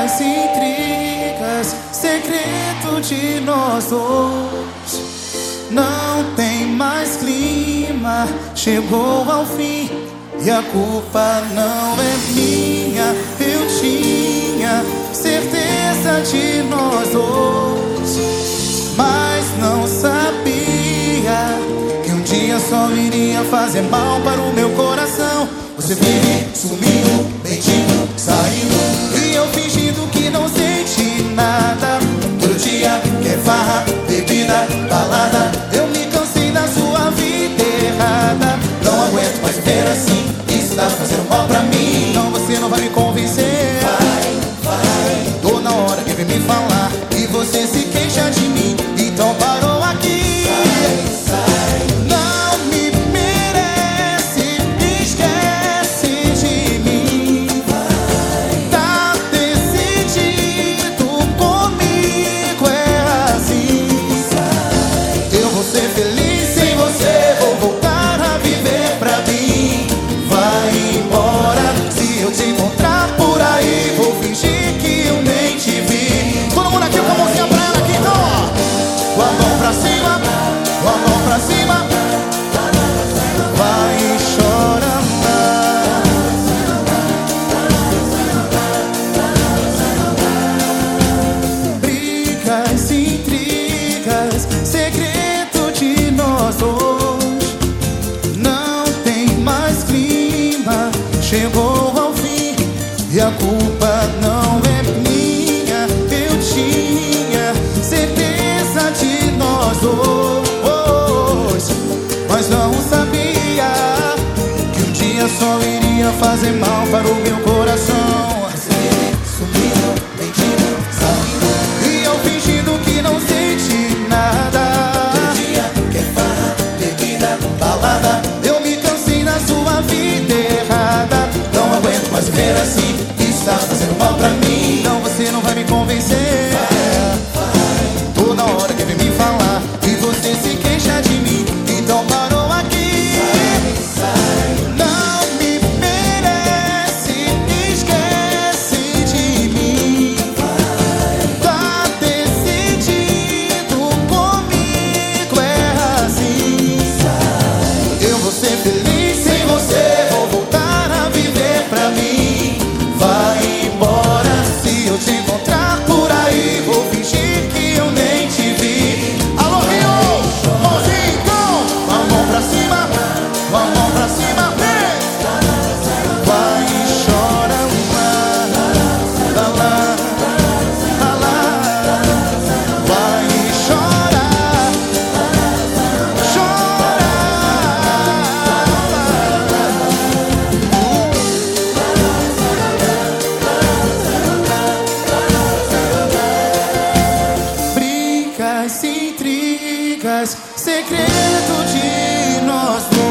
Brigas, intrigas, segredo de nós dois. Não tem mais clima, chegou ao fim. E a culpa não é minha, eu tinha certeza de nós dois. Mas não sabia que um dia só iria fazer mal para o meu coração. Você vive sumindo, chegou ao fim e a culpa não é minha. Eu tinha certeza de nós dois, mas não sabia que um dia só iria fazer mal para o meu me say mais segredo de nós dois.